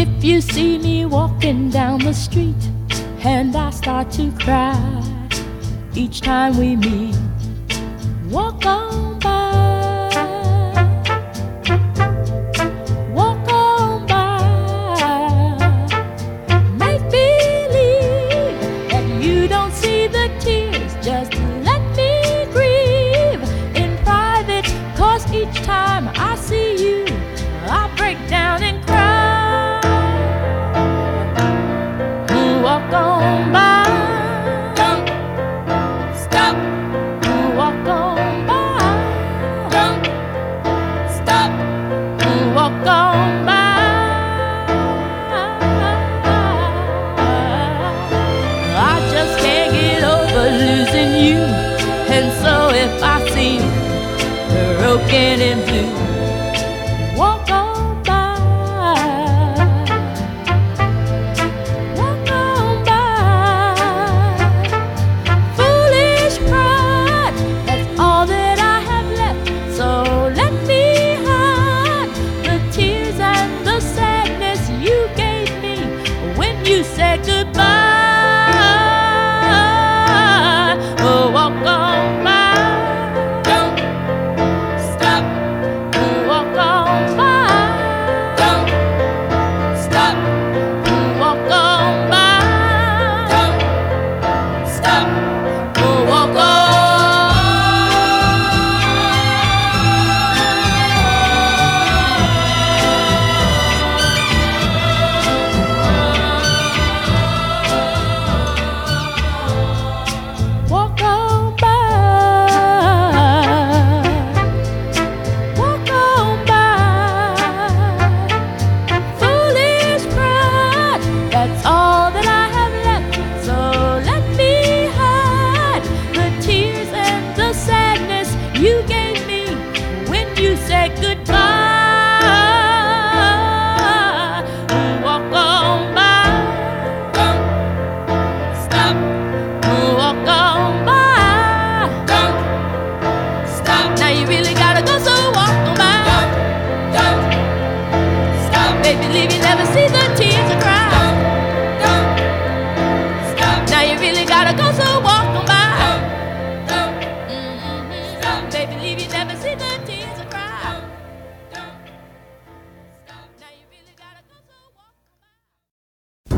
If you see me walking down the street and I start to cry each time we meet, walk on Walk on by. Don't stop. Walk on by. Don't stop. Walk on by. I just can't get over losing you. And so if I seem broken and blue, you said goodbye. good